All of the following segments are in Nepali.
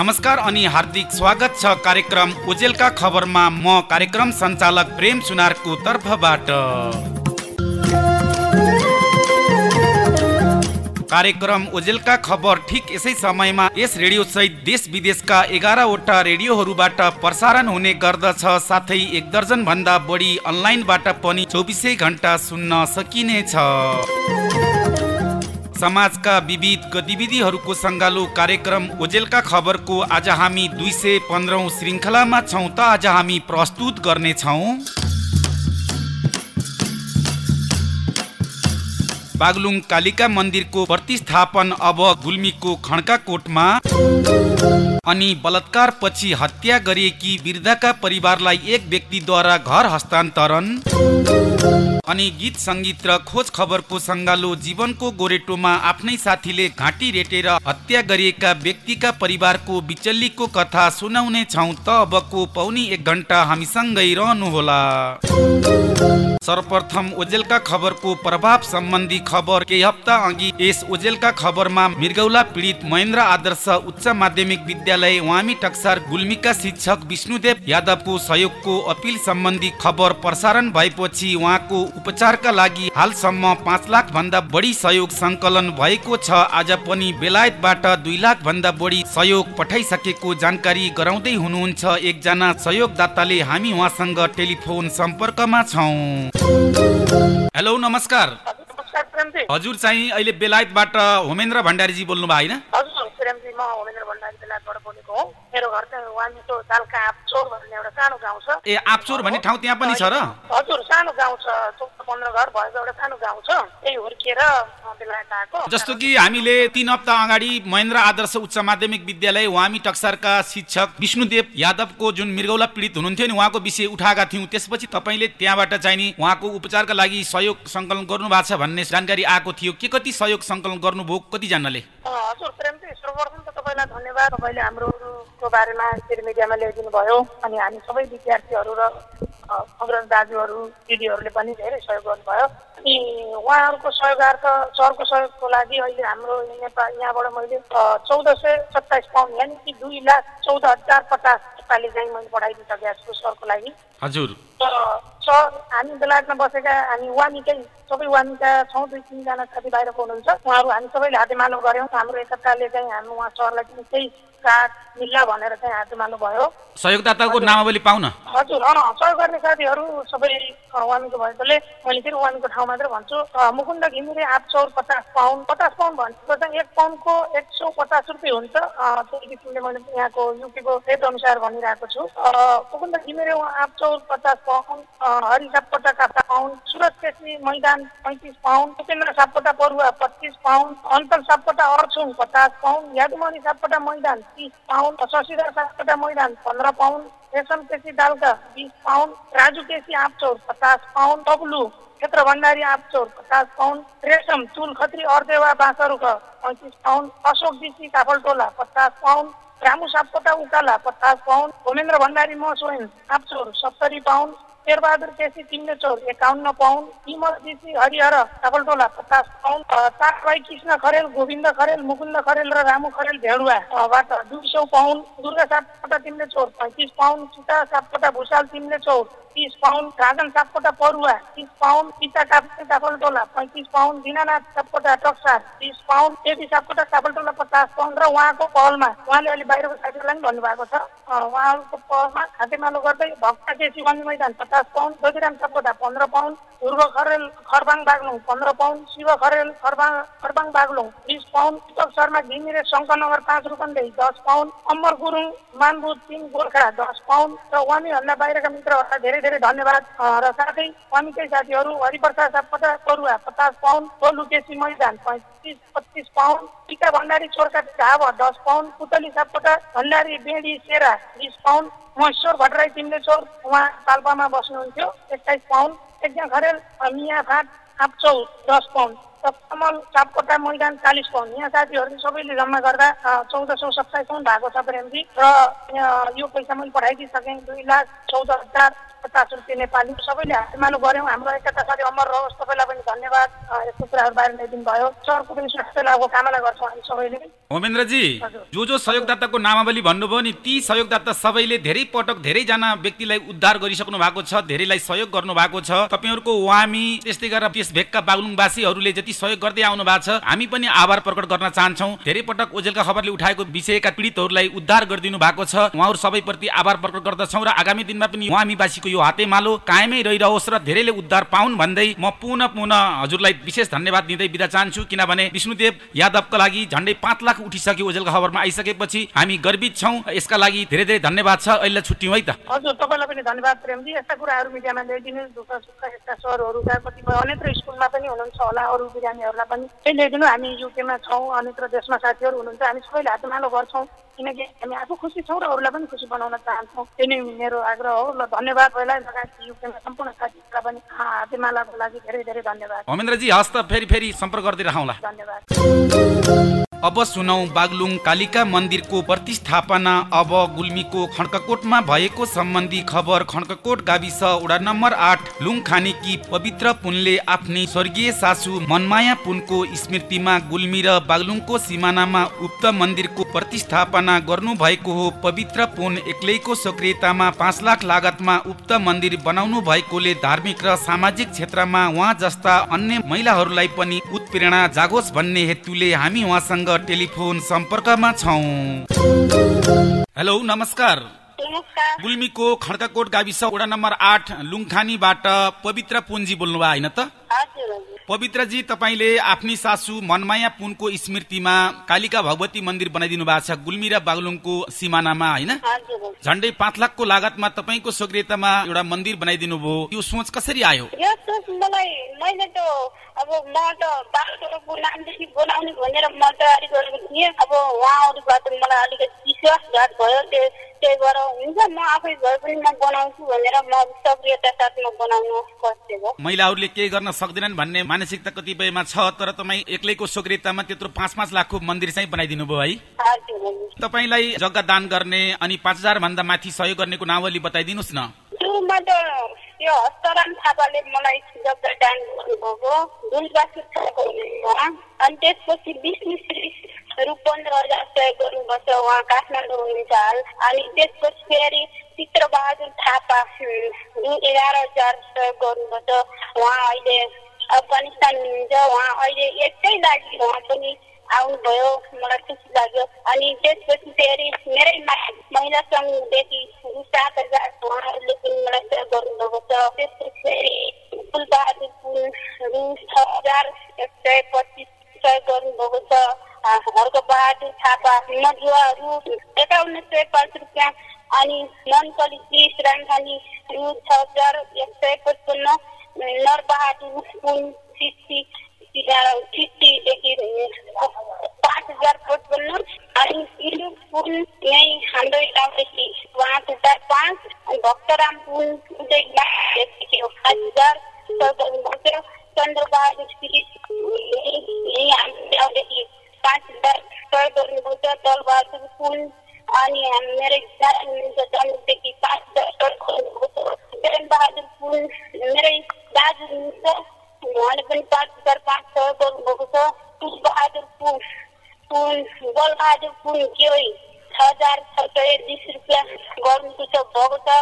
नमस्कार अनि हार्दिक स्वागत छ कार्यक्रम ओजेलका खबरमा। म कार्यक्रम सञ्चालक प्रेम सुनारको तर्फबाट। कार्यक्रम ओजेलका खबर ठिक यसै समयमा यस रेडियो सहित देश विदेशका एघारवटा रेडियोहरूबाट प्रसारण हुने गर्दछ। साथै एक दर्जन भन्दा बढी अनलाइनबाट पनि चौबिसै घन्टा सुन्न सकिनेछ। समाजका विविध गतिविधिहरूको सङ्गालो कार्यक्रम ओजेलका खबरको आज हामी दुई सय पन्ध्रौँ श्रृङ्खलामा छौँ त आज हामी प्रस्तुत गर्नेछौँ। बागलुङ कालिका मन्दिरको प्रतिस्थापन अब गुल्मीको खड्का कोटमा अनि बलात्कार पछि हत्या गरिएकी वृद्धका परिवारलाई एक व्यक्तिद्वारा घर हस्तान्तरण। अनि गीत सङ्गीत र खोज खबरको सङ्गालो जीवनको गोरेटोमा आफ्नै साथीले घाँटी रेटेर हत्या गरिएका व्यक्तिका परिवारको बिचल्लीको कथा सुनाउने छौँ त अबको पौनी एक घन्टा हामीसँगै रहनुहोला। सर्वप्रथम ओजेलका खबरको प्रभाव सम्बन्धी खबर केही हप्ता अघि यस ओजेलका खबरमा मृगौला पीडित महेन्द्र आदर्श उच्च माध्यमिक विद्यालय वामी टक्सार गुल्मीका शिक्षक विष्णुदेव यादवको सहयोगको अपिल सम्बन्धी खबर प्रसारण भएपछि उहाँको उपचारका लागि हालसम्म पाँच लाख भन्दा बढी सहयोग सङ्कलन भएको छ। आज पनि बेलायतबाट दुई लाख भन्दा बढी सहयोग पठाइसकेको जानकारी गराउँदै हुनुहुन्छ। एकजना सहयोगदाताले हामी उहाँसँग टेलिफोन सम्पर्कमा छौँ। हेलो नमस्कार। हजुर चाहिँ अहिले बेलायतबाट होमेन्द्र भण्डारीजी बोल्नु भयो होइन ए आप्चोर भन्ने ठाउँ त्यहाँ पनि छ र? हजुर सानो गाउँ छ। पन्ध्र घर भएको एउटा सानो गाउँ छ। त्यही हुर्किएर बेलायत आएको जस्तो कि हामीले तिन हप्ता अगाडि महेन्द्र आदर्श उच्च माध्यमिक विद्यालय वामी टक्सारका शिक्षक विष्णुदेव यादवको जुन मृगौला पीडित हुनुहुन्थ्यो नि उहाँको विषय उठाएका थियौँ। त्यसपछि तपाईँले त्यहाँबाट चाहिँ नि उहाँको उपचारका लागि सहयोग सङ्कलन गर्नु भएको छ भन्ने जानकारी आएको थियो। के कति सहयोग सङ्कलन गर्नुभयो कतिजनाले हजुर प्रेमजी सर्वप्रथम त तपाईँलाई धन्यवाद। तपाईँले हाम्रोको बारेमा यसरी मिडियामा ल्याइदिनु भयो अनि हामी सबै विद्यार्थीहरू र अग्रज दाजुहरू दिदीहरूले पनि धेरै सहयोग गर्नुभयो। अनि उहाँहरूको सहयोगार्थ सरको सहयोगको लागि अहिले हाम्रो नेपाल यहाँबाट मैले चौध सय सत्ताइस पाउन्ड यानि कि दुई लाख चौध हजार पचास नेपाली चाहिँ मैले पठाइदिइसकेको छु सरको लागि। हजुर। सर हामी बेलायतमा बसेका हामी वानीकै सबै वानीका छौँ दुई तिनजना साथी बाहिरको हुनुहुन्छ उहाँहरू हामी सबैले हातेमालो गऱ्यौँ। हाम्रो एकताले चाहिँ हामी उहाँ सरलाई पनि केही काट मिल्ला भनेर चाहिँ हातेमालो भयो। सहयोगदाताको नामावली पाउन हजुर अँ सहयोग गर्ने साथीहरू सबै अँ, वामीको भएकोले मैले फेरि वामीको ठाउँ मात्रै भन्छु। मुकुन्द घिमिरे आठ सौ पचास पाउन्ड पचास पाउन्ड भनेको चाहिँ एक पाउन्डको एक सौ पचास रुपियाँ हुन्छ। त्यही किसिमले मैले यहाँको युपीको रेट अनुसार भनिरहेको छु। मुकुन्द घिमिरे उहाँ आठ सौ पचास पाउन्ड अँ, हरि सापकोटा काप्टा पाउन्ड सुरज केसी मैदान पैँतिस पाउन्ड उपेन्द्र सापकोटा परुवा पच्चिस पाउन्ड अन्तल सापकोटा अर्छुङ पचास पाउन्ड यादुमणि सापकोटा मैदान तिस पाउन्ड शशिधर सापकोटा मैदान पन्ध्र पाउन्ड रेशम केसी दालका बिस पाउन्ड राजु केसी आपचौर पचास पाउन्ड तब्लु क्षेत्र भण्डारी आपचौर पचास पाउन्ड रेशम चुल खत्री अर्देवा बाँसरुका पैँतिस पाउन्ड अशोक दिसी काफलटोला पचास पाउन्ड रामु सापकोटा उकाला पचास पाउन्ड होमेन्द्र भण्डारी म स्वयं आपचौर सत्तरी पाउन्ड शेरबहादुर केसी तिमीले चौर एकाउन्न पाउन्ड। विमल दिसी हरिहर काफलटोला पचास पाउन्ड। ताकभाइ कृष्ण खरेल गोविन्द खरेल मुकुन्द खरेल र रामु खरेल भेडुवाबाट दुई सौ पाउन्ड। दुर्गा सापकोटा तिमीले चौर पैँतिस पाउन्ड। सीता सापकोटा भुषाल तिमीले चौर तिस पाउन्ड राजन सापकोटा परुवा तिस पाउन्ड सीता काफे काफलटोला पैँतिस पाउन्ड दिनानाथ सापकोटा टक्सार तिस पाउन्ड देवी सापकोटा काफलटोला पचास पाउन्ड र उहाँको पहलमा उहाँले अहिले बाहिरको साथीहरूलाई पनि भन्नुभएको छ उहाँहरूको पहलमा खातेमालो गर्दै भक्ता केसी मैदान पचास पाउन्ड ज्योतिराम सापकोटा पन्ध्र पाउन्ड ध्रुव खरेल खरबाङ बागलुङ पन्ध्र पाउन्ड शिव खरेल खरबाङ खरबाङ बागलुङ बिस पाउन्ड दीपक शर्मा घिमिरे शङ्करनगर पाँच रुपन्देही दस पाउन्ड अमर गुरुङ मानबु तिन गोर्खा दस पाउन्ड र वामीभन्दा बाहिरका मित्रहरूलाई धेरै धेरै धन्यवाद। अ, र साथै वामीकै साथीहरू हरिप्रसाद सापकोटा परुवा पचास पाउन्ड टोलु केसी मैदान पैँतिस पच्चिस पाउन्ड टिका भण्डारी चोरका झाव दस पाउन्ड पुतली सापकोटा भण्डारी बेडी सेरा बिस पाउन्ड महेश्वर भट्टराई तिमीले चोर उहाँ पाल्पामा बस्नुहुन्थ्यो एक्काइस पाउन्ड एकजना खरेल मिया फाट आप्चौ दस पाउन्ड। कमल सापकोटा मैदान चालिस पाउन्ड यहाँ साथीहरूले सबैले जम्मा गर्दा चौध सौ सत्ताइस पाउन्ड भएको छ प्रेमजी र यो पैसा मैले पठाइदिइसकेँ दुई लाख चौध हजार पचास रुपियाँ नेपाली। सबैले हातमालो गऱ्यौँ हाम्रो एकता साथी अमर रहोस्। तपाईँलाई पनि धन्यवाद। यस्तो कुराहरू बारे ल्याइदिनु भयो सरको पनि स्वास्थ्य लाभको कामना गर्छौँ हामी सबैले। होमेन्द्रजी। जो जो सहयोगदाताको नामावली भन्नुभयो नि ती सहयोगदाता सबैले धेरै पटक धेरैजना व्यक्तिलाई उद्धार गरिसक्नु भएको छ धेरैलाई सहयोग गर्नु भएको छ। तपाईँहरूको वामी त्यस्तै गरेर त्यस भेगका बागलुङवासीहरूले जति सहयोग गर्दै आउनु भएको छ। हामी पनि आभार प्रकट गर्न चाहन्छौँ। धेरै पटक ओजेलका खबरले उठाएको विषयका पीडितहरूलाई उद्धार गरिदिनु भएको छ। उहाँहरू सबैप्रति आभार प्रकट गर्दछौँ र आगामी दिनमा पनि वामीवासीको यो हातेमालो कायमै रहिरहोस् र धेरैले उद्धार पाउन् भन्दै म पुनः पुनः हजुरलाई विशेष धन्यवाद दिँदै बिदा चाहन्छु। किनभने विष्णुदेव यादवका लागि झन्डै पाँच लाख उठिसक्यो ओजेलका खबरमा आइसकेपछि हामी गर्वित छौँ। यसका लागि धेरै धेरै धन्यवाद छ। अहिले छुट्यौँ है त। हजुर तपाईँलाई पनि धन्यवाद प्रेमजी। यस्ता कुराहरू मिडियामा ल्याइदिनु दुःख सुख यस्ता सरहरूका कतिपय अन्यत्र स्कुलमा पनि हुनुहुन्छ होला। अरू बिरामीहरूलाई पनि। त्यही ल्याइदिनु हामी युकेमा छौँ अन्यत्र देशमा साथीहरू हुनुहुन्छ हामी सबैले हातमालो गर्छौँ किनकि हामी आफू खुसी छौँ र अरूलाई पनि खुसी बनाउन चाहन्छौँ। त्यही नै मेरो आग्रह हो ल धन्यवाद पहिला लगायत युकेमा सम्पूर्ण साथीहरूलाई पनि हातेमालाको लागि धेरै धेरै धन्यवाद। होमेन्द्रजी हस्त फेरि फेरि सम्पर्क गर्दै रहौँला। धन्यवाद। अब सुनौ बागलुङ कालिका मन्दिरको प्रतिस्थापना अब गुल्मीको खड्ककोटमा भएको सम्बन्धी खबर। खड्ककोट गाविस वडा नम्बर आठ लुङखानेकी पवित्र पुनले आफ्नै स्वर्गीय सासू मनमाया पुनको स्मृतिमा गुल्मी र बागलुङको सिमानामा उक्त मन्दिरको प्रतिस्थापना गर्नु भएको हो। पवित्र पुन एक्लैको सक्रियतामा पाँच लाख लागतमा उक्त मन्दिर बनाउनु भएकोले धार्मिक र सामाजिक क्षेत्रमा उहाँ जस्ता अन्य महिलाहरूलाई पनि उत्प्रेरणा जागोस् भन्ने हेतुले हामी उहाँसँग टेलिफोन सम्पर्कमा छौँ। हेलो नमस्कार। गुल्मीको खड्काकोट गाविस वडा नम्बर आठ लुङखानीबाट पवित्र पुनजी बोल्नुभयो होइन त? पवित्रजी तपाईँले आफ्नी सासू मनमाया पुनको स्मृतिमा कालिका भगवती मन्दिर बनाइदिनु भएको छ गुल्मी र बागलुङको सिमानामा होइन। झन्डै पाँच लाखको लागतमा तपाईँको सक्रियतामा एउटा मन्दिर बनाइदिनु भयो। यो सोच कसरी आयो? यो सोच मलाई मैले त अब म त बाटोको नामदेखि बनाउने भनेर म तयारी गरेको थिएँ। अब उहाँहरूबाट मलाई अलिकति विश्वासघात भयो त्यो त्यही भएर हुन्छ म आफै भए पनि म बनाउँछु भनेर म सक्रियता साथमा बनाउनु खोजेको। महिलाहरूले केही गर्न सक्दैनन् भन्ने मानसिकता कतिपयमा छ तर तपाईँ एक्लैको सक्रियतामा त्यत्रो पाँच पाँच लाखको मन्दिर चाहिँ बनाइदिनु भयो है। तपाईँलाई जग्गा दान गर्ने अनि पाँच हजार भन्दा माथि सहयोग गर्नेको नावली बताइदिनुहोस् न। त्यो हस्तराम थापाले मलाई जग्गा दान गर्नुभएको। हुनुहुन्छ अनि त्यसपछि विष्णु श्री रु पन्ध्र हजार सहयोग गर्नुपर्छ उहाँ काठमाडौँ हुनुहुन्छ हाल। अनि त्यसपछि फेरि चित्रबहादुर थापा एघार हजार सहयोग गर्नुपर्छ उहाँ अहिले अफगानिस्तान हुनुहुन्छ उहाँ अहिले यसकै लागि उहाँ पनि आउनुभयो मलाई खुसी लाग्यो अनि त्यसपछि फेरि मेरै महिला सङ्घदेखि सात हजार उहाँहरूले पनि मलाई सहयोग गर्नुभएको छ त्यसपछि फेरि फुलबहादुर रु छ हजार एक सय पच्चिस सहयोग गर्नुभएको छ हर्क बहादुर थापा मजुवा रु एकाउन्न सय पाँच रुपियाँ अनि मनकली श्री राङखानी रु छ हजार एक सय पचपन्न नरबहादुर पुन सिक्सी फिफ्टीदेखि पाँच हजार पचपन्न अनि इलु पुन यहीँ हाम्रो गाउँदेखि पाँच हजार पाँच. अनि भक्तराम पुन उदयदेखि पाँच हजार सहयोग गर्नुभएको चन्द्रबहादुर श्री यहीँ यहीँ हाम्रो गाउँदेखि पाँच हजार सहयोग गर्नुभएको छ दलबहादुर पुन हाम- मेरो हुनुहुन्छ जन्मदेखि पाँच गर्नुभएको वीरेन बहादुर पुन मेरै दाजु उहाँले पनि पाँच हज़ार पाँच सहयोग गर्नुभएको छ पुष्पबहादुर पुन पुन बलबहादुर पुन के हो छ हज़ार छ सय बिस रुपियाँ गर्नुको छ भएको छ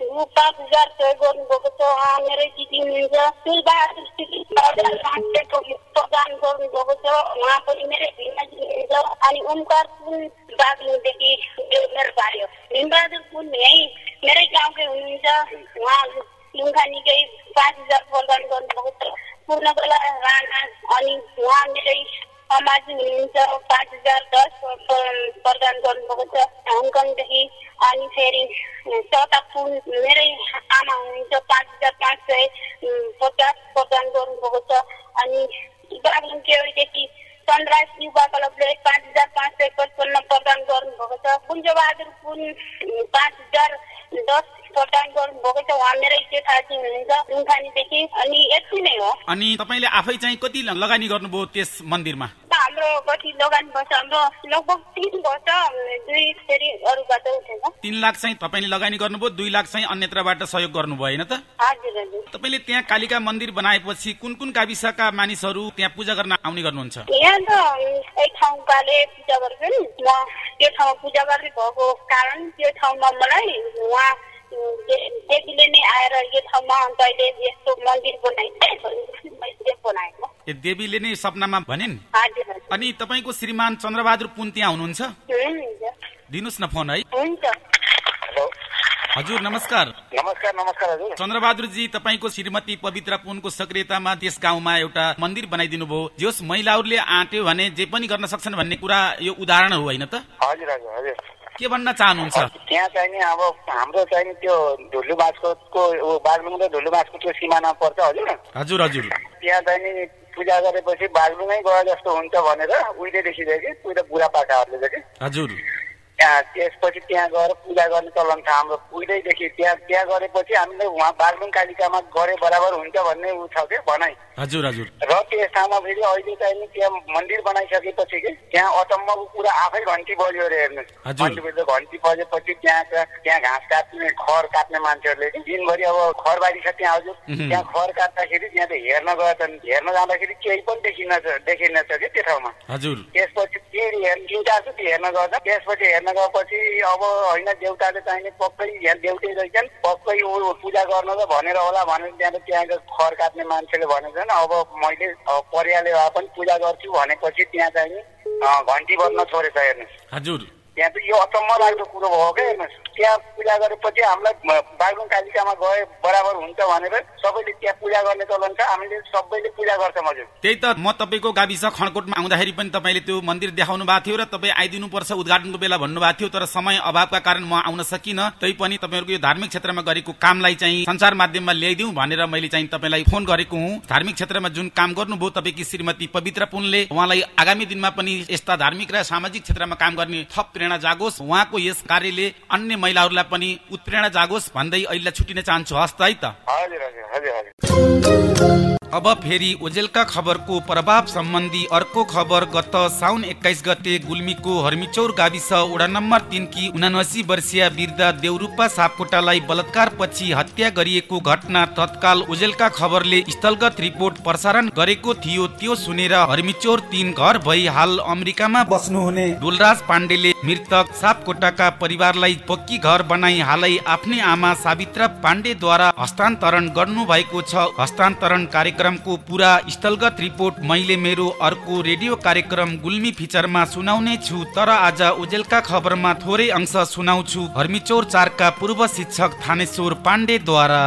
रु पाँच हजार सहयोग गर्नुभएको छ उहाँ मेरै दिदी हुनुहुन्छ पाँच सयको प्रदान गर्नुभएको छ उहाँ पनि मेरै भिनाजु हुनुहुन्छ अनि ओमकार पुन बाग्लुङदेखि यो मेरो भाइ हो भीमबहादुर पुन यहीँ मेरै गाउँकै हुनुहुन्छ उहाँ लुङखानीकै पाँच हजार प्रदान गर्नुभएको छ पूर्णकला राणा अनि उहाँ मेरै समाज हुनुहुन्छ पाँच हजार दस प्रदान गर्नुभएको छ हङकङदेखि अनि फेरि पुन मेरै आमा हुनुहुन्छ पाँच हजार पाँच सय पचास प्रदान गर्नुभएको छ अनि बागलुङ केवलदेखि सनराइज युवा क्लबले पाँच हजार पाँच सय पचपन्न प्रदान गर्नुभएको छ कुञ्जबहादुर पुन पाँच हजार दस प्रदान गर्नुभएको छ उहाँ मेरै जेठाजी हुनुहुन्छ लुङखानीदेखि अनि यति नै हो अनि तपाईँले आफै चाहिँ कति लगानी गर्नुभयो त्यस मन्दिरमा हाम्रो कति लगानी पर्छ हाम्रो लगभग तिन वर्ष दुई फेरि अरूबाट उठेको तिन लाख चाहिँ तपाईँले लगानी गर्नुभयो दुई लाख चाहिँ अन्यत्रबाट सहयोग गर्नुभयो होइन त? हजुर हजुर। तपाईँले त्यहाँ कालिका मन्दिर बनाएपछि कुन कुन गाविसका मानिसहरू त्यहाँ पूजा गर्न आउने गर्नुहुन्छ? यहाँ त एक ठाउँकाले पूजा गरेको नि म त्यो ठाउँमा पूजा गर्ने भएको कारण त्यो ठाउँमा मलाई उहाँ देवीले नै आएर यो ठाउँमा तैँले यस्तो मन्दिर बनाएको ए देवीले नै सपनामा भनिन्? अनि तपाईँको श्रीमान चन्द्रबहादुर पुन त्यहाँ हुनुहुन्छ? हुन्छ दिनुहोस् न फोन है। हुन्छ हेलो। हजुर नमस्कार। नमस्कार नमस्कार हजुर। चन्द्रबहादुरजी तपाईँको श्रीमती पवित्र पुनको सक्रियतामा त्यस गाउँमा एउटा मन्दिर बनाइदिनु भयो। जस महिलाहरूले आँट्यो भने जे पनि गर्न सक्छन् भन्ने कुरा यो उदाहरण हो होइन त? हजुर हजुर हजुर। के भन्न चाहनुहुन्छ? त्यहाँ चाहिँ नि अब हाम्रो चाहिँ नि त्यो ढुल्लु बाँसको बागलुङ र ढुल्लु बाँसको त्यो सिमाना पर्छ हजुर। हजुर हजुर। त्यहाँ चाहिँ नि पूजा गरेपछि बागलुङै गए जस्तो हुन्छ भनेर उहिलेदेखि देखि पुरा बुढा पाकाहरूले देखि हजुर। त्यहाँ त्यसपछि त्यहाँ गएर पूजा गर्ने चलन छ हाम्रो उहिलेदेखि त्यहाँ त्यहाँ गरेपछि हामीले उहाँ बागलुङ कालिकामा गरे बराबर हुन्छ भन्ने ऊ छ क्या भनाइ। हजुर हजुर। र त्यो ठाउँमा फेरि अहिले चाहिँ त्यहाँ मन्दिर बनाइसकेपछि कि त्यहाँ अचम्मको कुरा आफै घन्टी बज्यो अरे हेर्नुहोस्। मन्दिरभित्र घन्टी बजेपछि त्यहाँ त्यहाँ घाँस काट्ने खर काट्ने मान्छेहरूले कि दिनभरि अब खरबारी छ त्यहाँ हजुर। त्यहाँ खर काट्दाखेरि त्यहाँ त हेर्न गए त हेर्न जाँदाखेरि केही पनि देखिन देखिनेछ कि त्यो ठाउँमा। हजुर। त्यसपछि फेरि हेर्न तिन चारचोटि हेर्न गर्दा त्यसपछि हेर्न गएपछि अब होइन देउताले चाहिने पक्कै यहाँ देउते रहेछन्। पक्कै ऊ पूजा गर्न त भनेर होला भनेर त्यहाँ त्यहाँको खर काट्ने मान्छेले भनेको छैन। अब मैले परियाले भए पनि पूजा गर्छु भनेपछि त्यहाँ चाहिँ घन्टी बज्न छोडेछ हेर्नुहोस्। हजुर। त्यहाँ त यो अचम्म लाग्दो कुरो भयो क्या हेर्नुहोस् त्यहाँ पूजा गरेपछि हामीलाई बागलुङ कालिकामा गए बराबर हुन्छ भनेर सबैले त्यहाँ पूजा गर्ने चलन छ। हामीले सबैले पूजा गर्छौँ हजुर त्यही त म तपाईँको गाविस खणकोटमा आउँदाखेरि पनि तपाईँले त्यो मन्दिर देखाउनु भएको थियो र तपाईँ आइदिनुपर्छ उद्घाटनको बेला भन्नुभएको थियो तर समय अभावका कारण म आउन सकिनँ। तै पनि तपाईँहरूको यो धार्मिक क्षेत्रमा गरेको कामलाई चाहिँ संसार माध्यममा ल्याइदिउँ भनेर मैले चाहिँ तपाईँलाई फोन गरेको हुँ। धार्मिक क्षेत्रमा जुन काम गर्नुभयो तपाईँकी श्रीमती पवित्र पुनले उहाँलाई आगामी दिनमा पनि यस्ता धार्मिक र सामाजिक क्षेत्रमा काम गर्ने थप प्रेरणा जागोस्। उहाँको यस कार्यले अन्य महिलाहरूलाई पनि उत्प्रेरणा जागोस् भन्दै अहिले छुट्टिन चाहन्छु। हस् त है त। अब फेरि ओजेलका खबरको प्रभाव सम्बन्धी अर्को खबर गत साउन एक्काइस गते गुल्मीको हर्मिचौर गाविस वडा नम्बर तिनकी उनासी वर्षीय वृद्ध देउरूपा सापकोटालाई बलात्कार पछि हत्या गरिएको घटना तत्काल ओजेलका खबरले स्थलगत रिपोर्ट प्रसारण गरेको थियो। त्यो सुनेर हर्मिचौर तिन घर भई हाल अमेरिकामा बस्नुहुने डोलराज पाण्डेले मृतक सापकोटाका परिवारलाई पक्की घर बनाई हालै आफ्नै आमा सावित्रा पाण्डेद्वारा हस्तान्तरण गर्नु भएको छ। हस्तान्तरण कार्यक्रमको पुरा स्थलगत रिपोर्ट मैले मेरो अर्को रेडियो कार्यक्रम गुल्मी फिचरमा सुनाउने छु। तर आज ओजेलका खबरमा थोरै अंश सुनाउँछु। हर्मिचौर चारका पूर्व शिक्षक थानेश्वर पाण्डेद्वारा।